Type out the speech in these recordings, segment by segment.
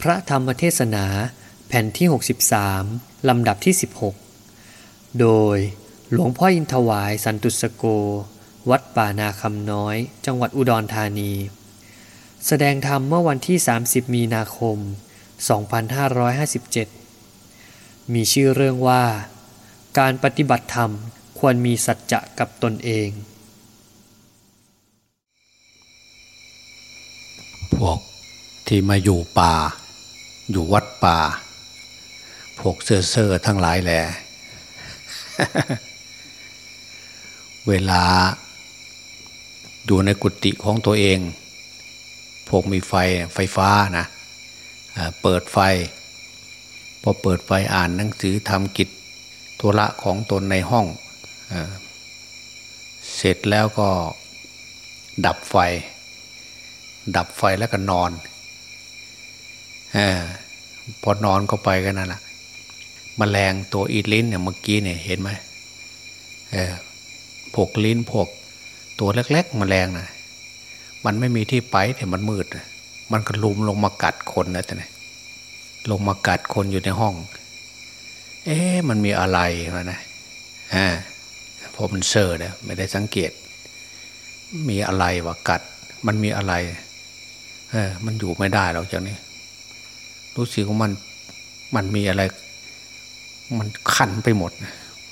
พระธรรมเทศนาแผ่นที่ 63 ลำดับที่ 16 โดยหลวงพ่ออินทวายสันตุสโก วัดป่านาคำน้อย จังหวัดอุดรธานี แสดงธรรมเมื่อวันที่ 30 มีนาคม 2557 มีชื่อเรื่องว่า การปฏิบัติธรรมควรมีสัจจะกับตนเอง พวกที่มาอยู่ป่า อยู่วัดป่า พวกเซอร์เซอร์ทั้งหลายแหละเวลาอยู่ในกุฏิของตัวเอง พวกมีไฟไฟฟ้านะเปิดไฟ พอเปิดไฟอ่านหนังสือทำกิจธุระของตนในห้องเสร็จแล้วก็ดับไฟ ดับไฟแล้วก็นอน พอนอนก็ไปกันนั่นแหละมแมลงตัวอีลิ้นเนี่ยเมื่อกี้เนี่ยเห็นไหมเออพวกลิ้นพวกตัวเล็กๆมแมลงนะมันไม่มีที่ไปแต่มันมืด มันก็ลุมลงมากัดคนนะแต่ไหนลงมากัดคนอยู่ในห้อง เอ๊ะมันมีอะไรวะนะอ่าพอมันเซอร์เนี่ยไม่ได้สังเกต มีอะไรวะกัด มันมีอะไร เออ มันอยู่ไม่ได้หรอกจากนี้ รู้สึกว่ามันมันมีอะไร มันคันไปหมด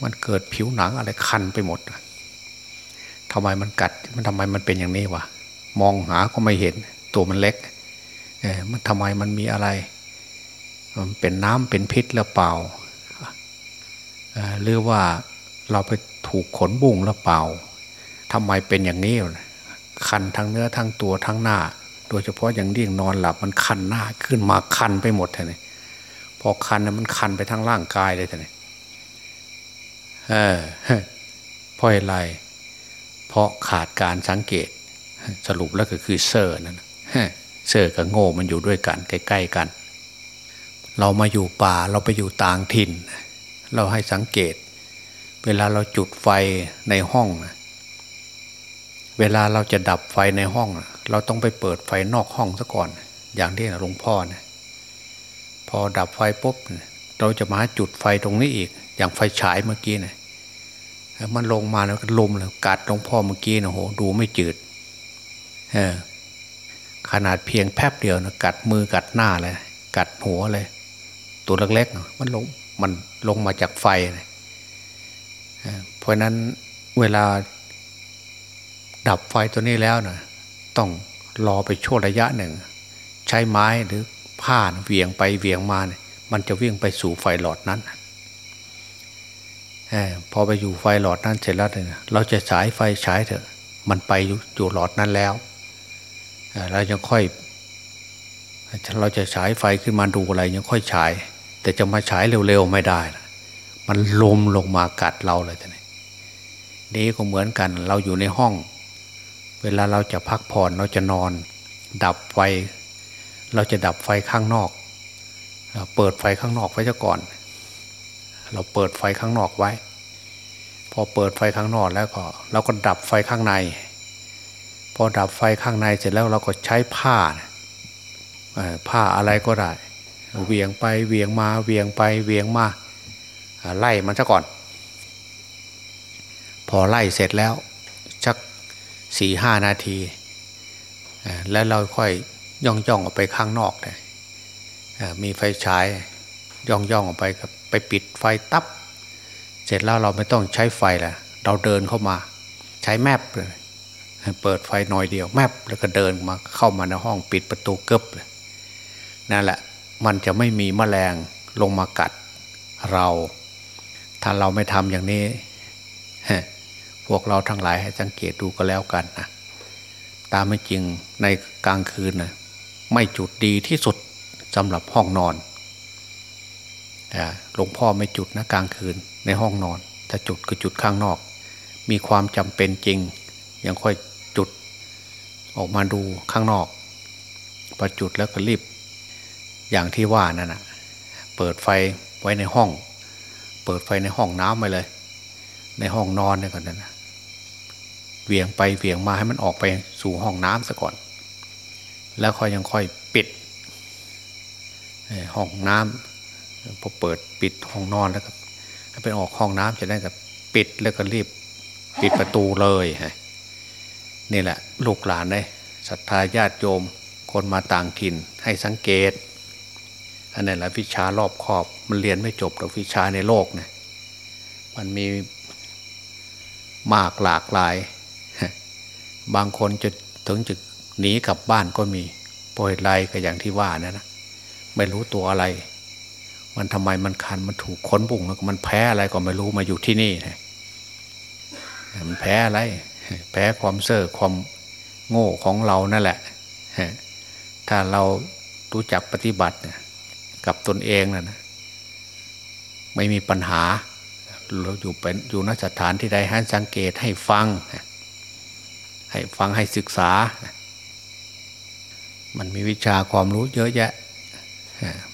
มันเกิดผิวหนังอะไรคันไปหมดทำไมมันกัด มันทำไมมันเป็นอย่างนี้วะมองหาก็ไม่เห็น ตัวมันเล็กเออมันทำไมมันมีอะไร มันเป็นน้ำเป็นพิษหรือเปล่าหรือว่าเราไปถูกขนบุ้งหรือเปล่าทำไมเป็นอย่างนี้คันทั้งเนื้อทั้งตัวทั้งหน้า ดยเฉพาะอย่างยิ่งนอนหลับมันคันหน้าขึ้นมาคันไปหมดเลยพอคันนะมันคันไปทั้งร่างกายเลยท่านเออเพราะอะไร เพราะขาดการสังเกต สรุปแล้วก็คือเซอร์นั่นเซอร์กับโง่มันอยู่ด้วยกันใกล้ๆกัน เรามาอยู่ป่าเราไปอยู่ต่างถิ่น เราให้สังเกต เวลาเราจุดไฟในห้อง เวลาเราจะดับไฟในห้อง เราต้องไปเปิดไฟนอกห้องซะก่อน อย่างที่หลวงพ่อนะพอดับไฟปุ๊บเราจะมาจุดไฟตรงนี้อีก อย่างไฟฉายเมื่อกี้นะมันลงมาแล้วก็ลมเลยกัดหลวงพ่อเมื่อกี้นะโหดูไม่จืดเออขนาดเพียงแป๊บเดียวนะกัดมือกัดหน้าเลย กัดหัวเลย ตัวเล็กๆมันลงมันลงมาจากไฟนะเพราะนั้นเวลา ดับไฟตัวนี้แล้วนะต้องรอไปช่วระยะหนึ่ง ใช้ไม้หรือผ้าเวียงไปเวียงมาเนี่ยมันจะวิ่งไปสู่ไฟหลอดนั้นอพอไปอยู่ไฟหลอดนั้นเสร็จแล้วเนี่ยเราจะฉายไฟฉายเถอะ มันไปอยู่หลอดนั้นแล้วเราจะค่อย เราจะฉายไฟขึ้นมาดูอะไรยังค่อยฉาย แต่จะมาฉายเร็วๆไม่ได้ มันลมลงมากัดเราเลยท่านนี้ก็เหมือนกัน เราอยู่ในห้อง เวลาเราจะพักผ่อนเราจะนอน ดับไฟ เราจะดับไฟข้างนอก เปิดไฟข้างนอกไว้ซะก่อน เราเปิดไฟข้างนอกไว้ พอเปิดไฟข้างนอกแล้วก็ เราก็ดับไฟข้างใน พอดับไฟข้างในเสร็จแล้วเราก็ใช้ผ้าผ้าอะไรก็ได้เวียงไปเวียงมาเวียงไปเวียงมาไล่มันซะก่อน พอไล่เสร็จแล้ว สี่ห้านาที แล้วเราค่อยย่องย่องออกไปข้างนอกเลยมีไฟฉายย่องย่องออกไปไปปิดไฟตับ เสร็จแล้วเราไม่ต้องใช้ไฟแหละเราเดินเข้ามา ใช้แมปเลยเปิดไฟหน่อยเดียวแมปแล้วก็เดินมาเข้ามาในห้องปิดประตูเกิบเลยนั่นแหละมันจะไม่มีแมลงลงมากัดเรา ถ้าเราไม่ทำอย่างนี้ พวกเราทั้งหลายให้สังเกตดูก็แล้วกันนะตามไม่จริงในกลางคืนนะไม่จุดดีที่สุดสำหรับห้องนอนหลวงพ่อไม่จุดนะกลางคืนในห้องนอน ถ้าจุดก็จุดข้างนอก มีความจำเป็นจริง ยังค่อยจุดออกมาดูข้างนอกพอจุดแล้วก็รีบ อย่างที่ว่านั่นนะเปิดไฟไว้ในห้อง เปิดไฟในห้องน้ำไปเลย ในห้องนอนเนี่ยก่อนนะ เวียงไปเวียงมาให้มันออกไปสู่ห้องน้ำซะก่อน แล้วค่อยยังค่อยปิดห้องน้ำพอเปิดปิดห้องนอนแล้วก็ไปออกห้องน้ำจะได้กับปิดแล้วก็รีบปิดประตูเลยนี่แหละ ลูกหลานเลยศรัทธาญาติโยม คนมาต่างถิ่นให้สังเกตอันนั้นแหละวิชารอบขอบมันเรียนไม่จบหรอกวิชาในโลกเนี่ยมันมีมากหลากหลาย บางคนจะถึงจะหนีกลับบ้านก็มีปล่อยไรก็อย่างที่ว่านะนะไม่รู้ตัวอะไร มันทำไมมันคันมันถูกค้นบุ่งแล้วมันแพ้อะไรก็ไม่รู้มาอยู่ที่นี่นะมันแพ้อะไร แพ้ความเซ่อความโง่ของเรานั่นแหละถ้าเรารู้จักปฏิบัติกับตนเองนะไม่มีปัญหาเราอยู่เป็นอยู่นสถานที่ใดให้สังเกตให้ฟัง ให้ฟังให้ศึกษา มันมีวิชาความรู้เยอะแยะ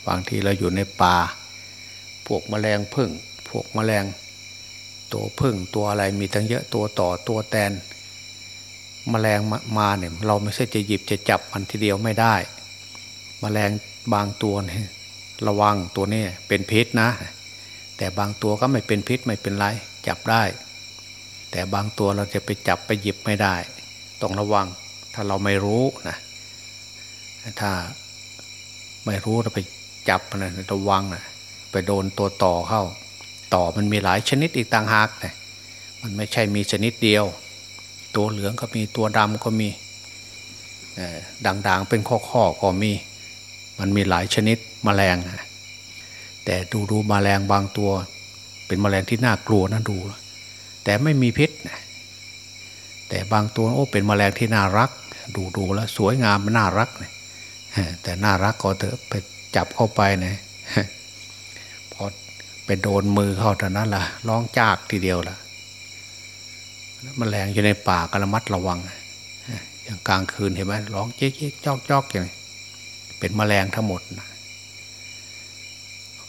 บางทีเราอยู่ในป่า พวกแมลงพึ่ง พวกแมลง ตัวพึ่งตัวอะไรมีทั้งเยอะตัวต่อตัวแตนมแมลงมาเนี่ยเราไม่ใช่จะหยิบจะจับมันทีเดียวไม่ได้มแมลงบางตัวเนี่ยระวังตัวนี้เป็นพิษนะ แต่บางตัวก็ไม่เป็นพิษไม่เป็นไรจับได้ แต่บางตัวเราจะไปจับไปหยิบไม่ได้ ต้องระวัง ถ้าเราไม่รู้นะถ้าไม่รู้เราไปจับนะระวังนะไปโดนตัวต่อเข้า ต่อมันมีหลายชนิดอีกต่างหากนะมันไม่ใช่มีชนิดเดียว ตัวเหลืองก็มีตัวดำก็มีด่างๆเป็นข้อๆก็มี มันมีหลายชนิดมแมลงแต่ดูดูมแมลงบางตัว เป็นมแมลงที่น่ากลัวนะดู แต่ไม่มีพิษนะ แต่บางตัวโอ้เป็นแมลงที่น่ารัก ดูดูแล้วสวยงามนน่ารักเนี่ยแต่น่ารักก็เถอะไปจับเข้าไปเนี่ยพอไปโดนมือเข้าเท่านั้นล่ะร้องจากทีเดียวล่ะมแมลงอยู่ในป่าก็ระมัดระวังอย่างกลางคืนเห็นไหมร้องเจ๊กจอกจอกอย่างนี้เป็นมแมลงทั้งหมดนะ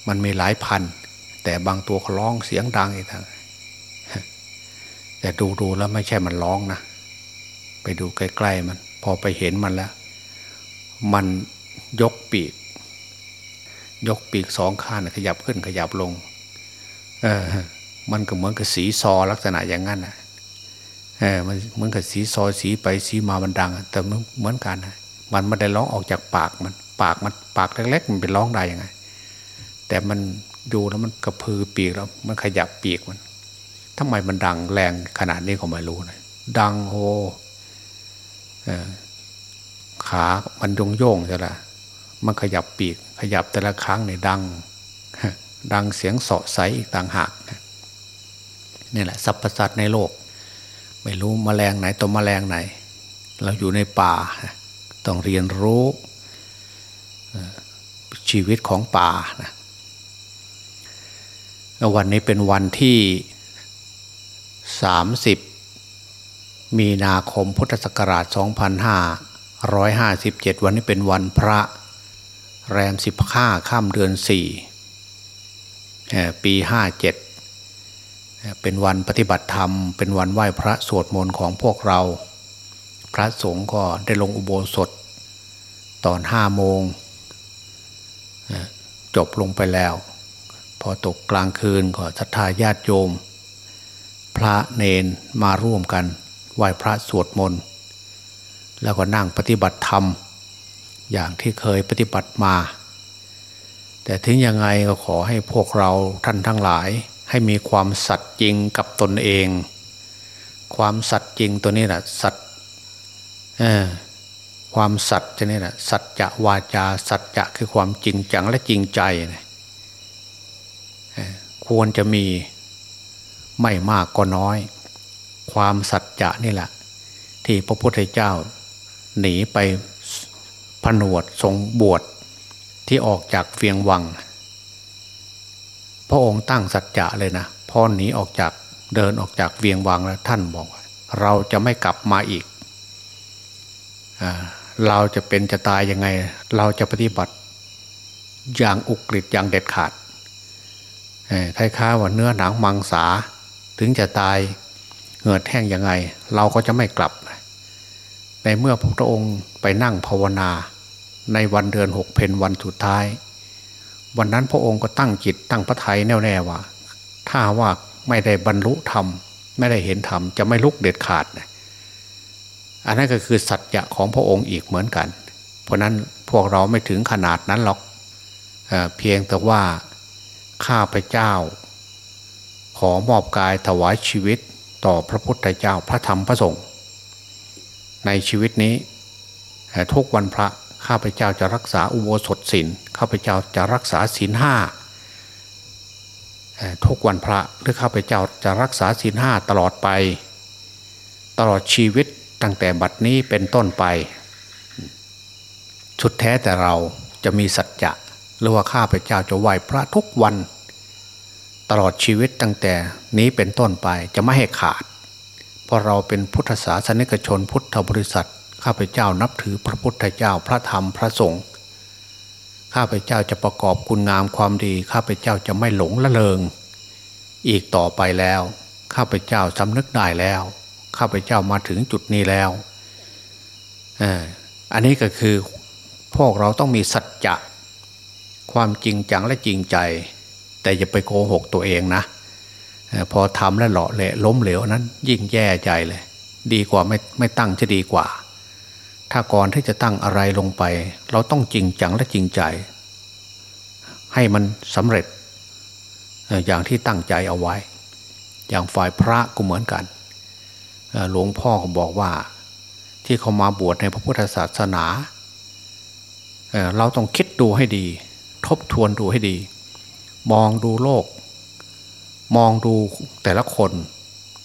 มันมีหลายพัน แต่บางตัวเขาร้องเสียงดังอีกทาง แต่ดูดูแล้วไม่ใช่มันร้องนะ ไปดูใกล้ๆมัน พอไปเห็นมันแล้ว มันยกปีก ยกปีกสองข้างขยับขึ้นขยับลง เออ มันก็เหมือนกับสีซอลักษณะอย่างนั้นนะเออมันเหมือนกับสีซอสีไปสีมามันดัง แต่เหมือนกันนะมันไม่ได้ร้องออกจากปากมัน ปากมันปากเล็กๆมันเป็นร้องได้ยังไง แต่มันดูแล้วมันกระพือปีกแล้ว มันขยับปีกมัน ทำไมมันดังแรงขนาดนี้ก็ไม่รู้นะดังโฮขามันโยงโยงใช่ละมันขยับปีก ขยับแต่ละครั้งเนี่ยดัง ดังเสียงเสาะใสอีกต่างหากนี่แหละสรรพสัตว์ในโลก ไม่รู้มแมลงไหนตัวมแมลงไหน เราอยู่ในป่า ต้องเรียนรู้ชีวิตของป่านะวันนี้เป็นวันที่ 30 มีนาคมพุทธศักราช 2557 วันนี้เป็นวันพระแรม 15ข้ามเดือน 4 ปี 57 เป็นวันปฏิบัติธรรม เป็นวันไหว้พระสวดมนต์ของพวกเรา พระสงฆ์ก็ได้ลงอุโบสถตอนห้าโมงจบลงไปแล้ว พอตกกลางคืนก็ศรัทธาญาติโยม พระเนนมาร่วมกันไหว้พระสวดมนต์แล้วก็นั่งปฏิบัติธรรม อย่างที่เคยปฏิบัติมา แต่ถึงยังไงก็ขอให้พวกเราท่านทั้งหลายให้มีความสัตย์จริงกับตนเอง ความสัตย์จริงตัวนี้แหละสัตย์ความสัตย์จะนี่แหละสัจจะวาจาสัจจะคือความจริงจังและจริงใจ ควรจะมี ไม่มากก็น้อย ความสัจจะนี่แหละ ที่พระพุทธเจ้า หนีไปผนวดทรงบวชที่ออกจากเฟียงวัง พระองค์ตั้งสัจจะเลยนะพอหนีออกจากเดินออกจากเวียงวังแล้วท่านบอกเราจะไม่กลับมาอีกอเราจะเป็นจะตายยังไง เราจะปฏิบัติอย่างอุกฤษอย่างเด็ดขาดคล้ายๆว่าเนื้อหนังมังสา ถึงจะตายเหงื่อแห้งยังไง เราก็จะไม่กลับ ในเมื่อพระองค์ไปนั่งภาวนา ในวันเดือนหกเพนวันสุดท้าย วันนั้นพระองค์ก็ตั้งจิตตั้งพระทัยแน่วแน่ว่า ถ้าว่าไม่ได้บรรลุธรรม ไม่ได้เห็นธรรม จะไม่ลุกเด็ดขาด อันนั้นก็คือสัจจะของพระองค์อีกเหมือนกัน เพราะนั้นพวกเราไม่ถึงขนาดนั้นหรอกเอเพียงแต่ว่าข้าพเจ้า ขอมอบกายถวายชีวิตต่อพระพุทธเจ้าพระธรรมพระสงฆ์ในชีวิตนี้ทุกวันพระข้าพเจ้าจะรักษาอุโบสถศีลข้าพเจ้าจะรักษาศีลห้าทุกวันพระหรือข้าพเจ้าจะรักษาศีลห้าตลอดไป ตลอดชีวิตตั้งแต่บัดนี้เป็นต้นไปสุดแท้แต่เราจะมีสัจจะหรือว่าข้าพเจ้าจะไหวพระทุกวัน ตลอดชีวิตตั้งแต่นี้เป็นต้นไปจะไม่ให้ขาด เพราะเราเป็นพุทธศาสนิกชนพุทธบริษัท ข้าพเจ้านับถือพระพุทธเจ้าพระธรรมพระสงฆ์ข้าพเจ้าจะประกอบคุณงามความดี ข้าพเจ้าจะไม่หลงละเลง อีกต่อไปแล้ว ข้าพเจ้าสำนึกได้แล้ว ข้าพเจ้ามาถึงจุดนี้แล้วอันนี้ก็คือพวกเราต้องมีสัจจะความจริงจังและจริงใจ แต่อย่าไปโกหกตัวเองนะพอทำแล้วหล่อเละล้มเหลวนั้น ยิ่งแย่ใจเลย ดีกว่าไม่ไม่ตั้งจะดีกว่า ถ้าก่อนที่จะตั้งอะไรลงไป เราต้องจริงจังและจริงใจ ให้มันสำเร็จ อย่างที่ตั้งใจเอาไว้ อย่างฝ่ายพระก็เหมือนกันหลวงพ่อก็บอกว่า ที่เขามาบวชในพระพุทธศาสนา เราต้องคิดดูให้ดี ทบทวนดูให้ดี มองดูโลก มองดูแต่ละคน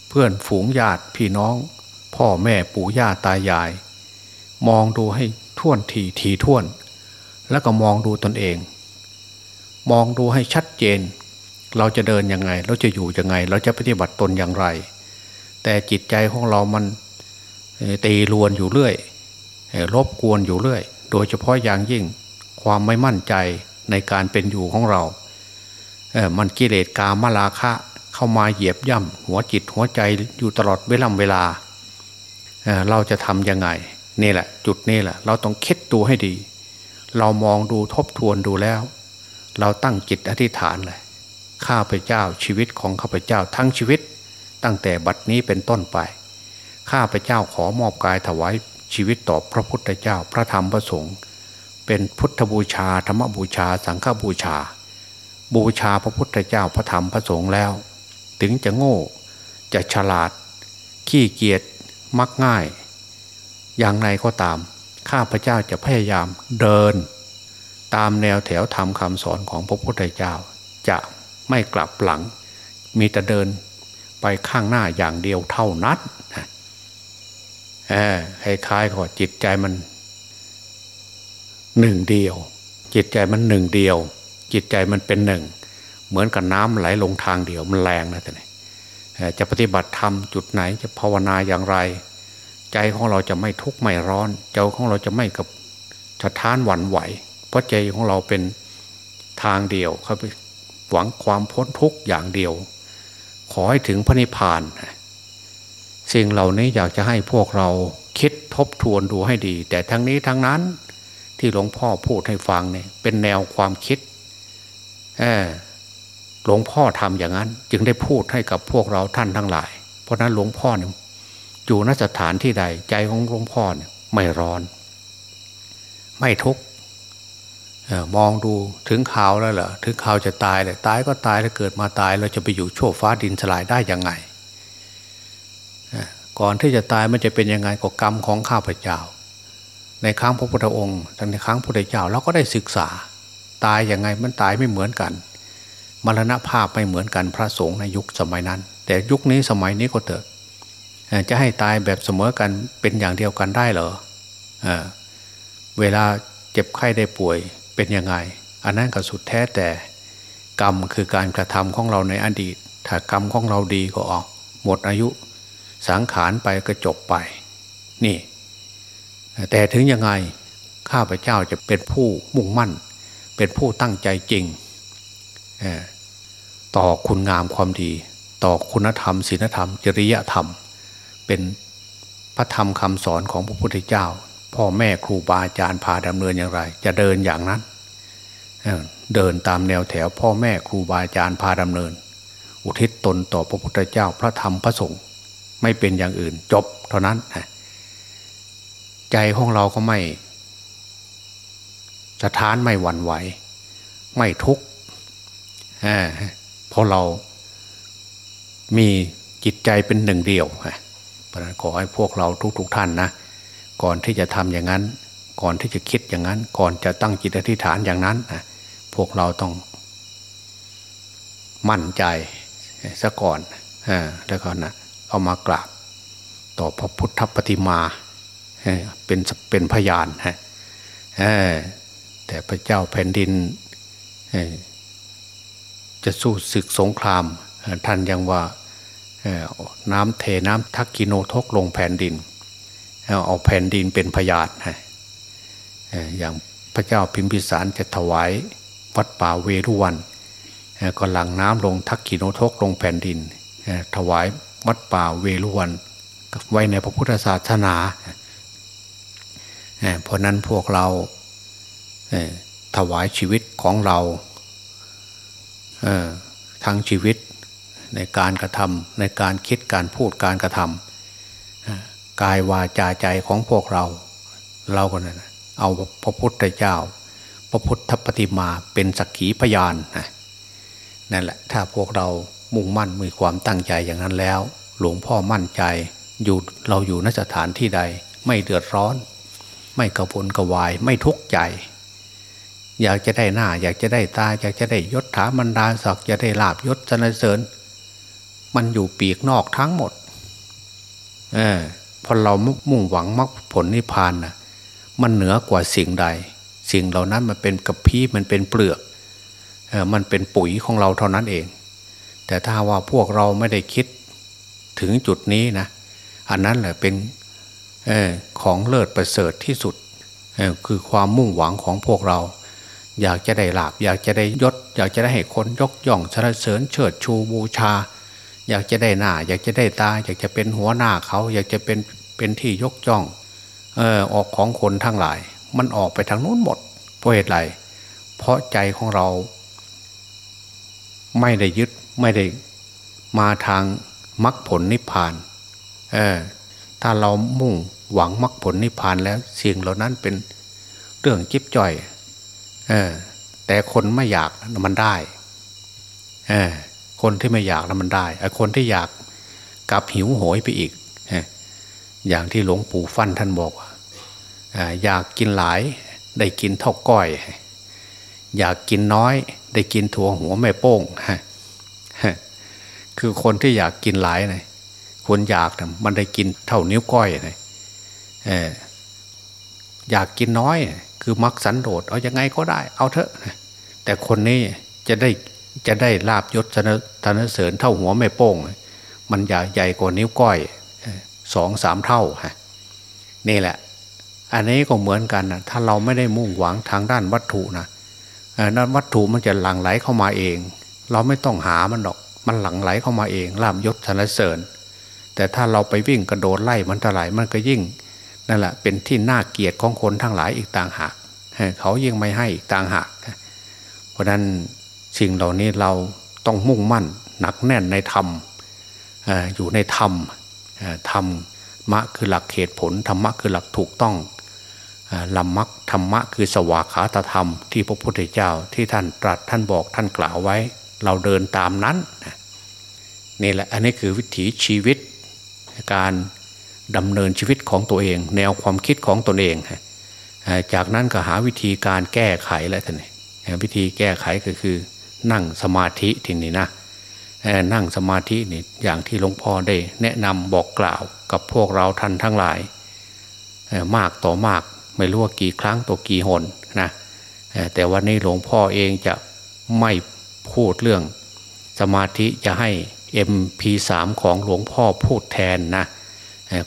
เพื่อนฝูงญาติพี่น้อง พ่อแม่ปู่ย่าตายาย มองดูให้ท่วนทีทีท่วน แล้วก็มองดูตนเอง มองดูให้ชัดเจน เราจะเดินยังไง เราจะอยู่ยังไง เราจะปฏิบัติตนอย่างไร แต่จิตใจของเรามันตีรวนอยู่เรื่อยรบกวนอยู่เรื่อย โดยเฉพาะอย่างยิ่งความไม่มั่นใจในการเป็นอยู่ของเรา มันกิเลสกามลาคะ เข้ามาเหยียบย่ำหัวจิตหัวใจอยู่ตลอดเวลาเวลาเเราจะทำยังไงนี่แหละ จุดนี้แหละ เราต้องคิดดูให้ดี เรามองดูทบทวนดูแล้ว เราตั้งจิตอธิษฐานเลยข้าพเจ้าชีวิตของข้าพเจ้าทั้งชีวิต ตั้งแต่บัดนี้เป็นต้นไปข้าพเจ้าขอมอบกายถวายชีวิตต่อพระพุทธเจ้าพระธรรมพระสงฆ์เป็นพุทธบูชาธรรมบูชาสังฆบูชา บูชาพระพุทธเจ้าพระธรรมพระสงฆ์แล้ว ถึงจะโง่ จะฉลาด ขี้เกียจมักง่าย อย่างไรก็ตาม ข้าพเจ้าจะพยายามเดิน ตามแนวแถวธรรมคำสอนของพระพุทธเจ้า จะไม่กลับหลัง มีแต่เดินไปข้างหน้าอย่างเดียวเท่านั้นเออคล้ายๆกับจิตใจมันหนึ่งเดียว จิตใจมันหนึ่งเดียว จิตใจมันเป็นหนึ่ง เหมือนกับน้ำไหลลงทางเดียวมันแรงนะท่านจะปฏิบัติธรรมจุดไหนจะภาวนาอย่างไร ใจของเราจะไม่ทุกข์ไม่ร้อนใจของเราจะไม่กับสะท้านหวั่นไหว เพราะใจของเราเป็นทางเดียวเขาหวังความพ้นทุกข์อย่างเดียว ขอให้ถึงพระนิพพานสิ่งเหล่านี้อยากจะให้พวกเราคิดทบทวนดูให้ดี แต่ทั้งนี้ทั้งนั้นที่หลวงพ่อพูดให้ฟังเนี่ยเป็นแนวความคิด หลวงพ่อทำอย่างนั้น จึงได้พูดให้กับพวกเราท่านทั้งหลาย เพราะนั้นหลวงพ่อเนี่ยอยู่นสถานที่ใดใจของหลวงพ่อเนี่ยไม่ร้อน ไม่ทุกข์มองดูถึงข่าวแล้วเหรอถึงข่าวจะตายเลยตายก็ตายแล้วเกิดมาตายเราจะไปอยู่โชคฟ้าดินสลายได้ยังไงก่อนที่จะตายมันจะเป็นยังไงก็กรรมของข้าพเจ้า ในครั้งพระพุทธองค์ในครั้งพระพุทธเจ้าเราก็ได้ศึกษา ตายยังไงมันตายไม่เหมือนกันมรณภาพไม่เหมือนกันพระสงฆ์ในยุคสมัยนั้น แต่ยุคนี้สมัยนี้ก็เถอะจะให้ตายแบบเสมอกันเป็นอย่างเดียวกันได้เหรอเอเวลาเจ็บไข้ได้ป่วยเป็นยังไง อันนั้นก็สุดแท้แต่กรรมคือการกระทำของเราในอดีต ถ้ากรรมของเราดีก็ออก หมดอายุสังขารไปก็จบไป นี่ แต่ถึงยังไงข้าพเจ้าจะเป็นผู้มุ่งมั่น เป็นผู้ตั้งใจจริง ต่อคุณงามความดี ต่อคุณธรรมศีลธรรม จริยธรรม เป็นพระธรรมคำสอนของพระพุทธเจ้า พ่อแม่ครูบาอาจารย์พาดำเนินอย่างไร จะเดินอย่างนั้นเดินตามแนวแถวพ่อแม่ครูบาอาจารย์พาดำเนิน อุทิศตนต่อพระพุทธเจ้าพระธรรมพระสงฆ์ไม่เป็นอย่างอื่นจบเท่านั้นใจของเราก็ไม่ สะท้านไม่หวั่นไหว ไม่ทุกข์เพราะเรามีจิตใจเป็นหนึ่งเดียวเพราะนั้นขอให้พวกเราทุกๆทท่านนะก่อนที่จะทำอย่างนั้น ก่อนที่จะคิดอย่างนั้น ก่อนจะตั้งจิตอธิษฐานอย่างนั้นพวกเราต้องมั่นใจซะก่อนแล้วก็นะเอามากราบต่อพระพุทธปฏิมาเป็นเป็นพยานฮะ แต่พระเจ้าแผ่นดิน จะสู้ศึกสงคราม ท่านยังว่าน้ำเทน้ำทักกิโนทกลงแผ่นดิน เอาแผ่นดินเป็นพยานอย่างพระเจ้าพิมพิสารจะถวายวัดป่าเวรุวันก็หลังน้ำลงทักกิโนทกลงแผ่นดิน ถวายวัดป่าเวรุวันไว้ในพระพุทธศาสนาเพราะนั้นพวกเรา ถวายชีวิตของเราทั้งชีวิตในการกระทำในการคิดการพูดการกระทำกายวาจาใจของพวกเรา เราก็นั่นเอาพระพุทธเจ้า พระพุทธปฏิมาเป็นสักขีพยานนั่นแหละถ้าพวกเรามุ่งมั่นมีความตั้งใจอย่างนั้นแล้ว หลวงพ่อมั่นใจอยู่เราอยู่นสถานที่ใด ไม่เดือดร้อน ไม่กระวนกระวายไม่ทุกข์ใจ อยากจะได้หน้า อยากจะได้ตา อยากจะได้ยศถาบรรดาศักดิ์จะได้ลาบยศสนเสริญ มันอยู่ปีกนอกทั้งหมด เออพอเรามุ่งหวังมรรคผลนิพพานนะมันเหนือกว่าสิ่งใด สิ่งเหล่านั้นมันเป็นกระพี้มันเป็นเปลือกเออมันเป็นปุ๋ยของเราเท่านั้นเอง แต่ถ้าว่าพวกเราไม่ได้คิดถึงจุดนี้นะอันนั้นแหละเป็นออของเลิศประเสริฐที่สุดคือความมุ่งหวังของพวกเรา อยากจะได้ลาบอยากจะได้ยศ อยากจะได้ให้คนยกย่องสรรเสริญเชิดชูบูชา อยากจะได้หน้า อยากจะได้ตา อยากจะเป็นหัวหน้าเขา อยากจะเป็นเป็นที่ยกย่องเออออกของคนทั้งหลาย มันออกไปทางนู้นหมดเพราะเหตุไรเพราะใจของเรา ไม่ได้ยึดไม่ได้มาทางมรรคผลนิพพานเออถ้าเรามุ่งหวังมรรคผลนิพพานแล้วสิ่งเหล่านั้นเป็นเรื่องจิบจ่อย แต่คนไม่อยากมันได้เออคนที่ไม่อยากแล้วมันได้ไอ้คนที่อยากกลับหิวโหยไปอีกอย่างที่หลวงปู่ฟั่นท่านบอกว่าอยากกินหลายได้กินเท่าก้อย อยากกินน้อย ได้กินถั่วหัวแม่โป้งคือคนที่อยากกินหลายนะคนอยากมันได้กินเท่านิ้วก้อยนะอยากกินน้อย คือมักสันโดษเอาอยัางไงก็ได้ เอาเถอะ แต่คนนี้จะได้จะได้ลาบยศสนเสริญเท่าหัวไม่โป้ง มันใหญ่ใหญ่กว่านิ้วก้อยสองสามเท่าฮะนี่แหละ อันนี้ก็เหมือนกันนะถ้าเราไม่ได้มุ่งหวังทางด้านวัตถุนะนั้นวัตถุมันจะหลั่งไหลเข้ามาเอง เราไม่ต้องหามันหรอก มันหลั่งไหลเข้ามาเองลาบยศสนเสริญ แต่ถ้าเราไปวิ่งกระโดดไล่มันเท่าไหร่มันก็ยิ่ง นั่นแหละเป็นที่น่าเกลียดของคนทั้งหลายอีกต่างหากเขายิ่งไม่ให้อีกต่างหาก เพราะนั้นสิ่งเหล่านี้เราต้องมุ่งมั่นหนักแน่นในธรรมอยู่ในธรรมธรรมะคือหลักเหตุผลธรรมะคือหลักถูกต้องลำมักธรรมะคือสวากขาตธรรม ที่พระพุทธเจ้าที่ท่านตรัสท่านบอกท่านกล่าวไว้ เราเดินตามนั้นนี่แหละอันนี้คือวิถีชีวิตการ ดำเนินชีวิตของตัวเอง แนวความคิดของตนเอง จากนั้นก็หาวิธีการแก้ไขแล้วท่านวิธีแก้ไขก็คือนั่งสมาธิทีนี้นะนั่งสมาธินี่อย่างที่หลวงพ่อได้ แนะนำบอกกล่าวกับพวกเราท่านทั้งหลาย มากต่อมากไม่รู้ว่ากี่ครั้งตัวกี่หนนะแต่วันนี้หลวงพ่อเองจะไม่พูดเรื่อง สมาธิจะให้ MP3 ของหลวงพ่อพูดแทนนะ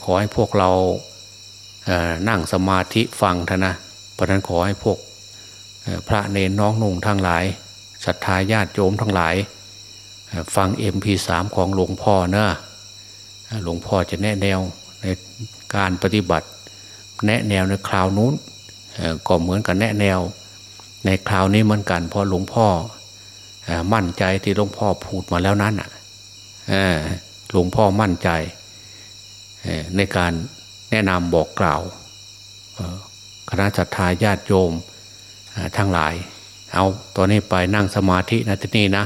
ขอให้พวกเรานั่งสมาธิฟังเถอะนะเพราะนั้นขอให้พวกพระเนนน้องนุ่งทั้งหลายศรัทธาญาติโยมทั้งหลาย ฟังเอ็มพีสามของหลวงพ่อเนะหลวงพ่อจะแนะแนวในการปฏิบัติ แนะแนวในคราวนู้นก็เหมือนกับแนะแนว ในคราวนี้เหมือนกันเพอหลวงพ่อมั่นใจที่หลวงพ่อพูดมาแล้วนั้นอะหลวงพ่อมั่นใจ ในการแนะนำบอกกล่าวคณะศรัทธาญาติโยมทั้งหลาย เอาตอนนี้ไปนั่งสมาธินะที่นี่นะ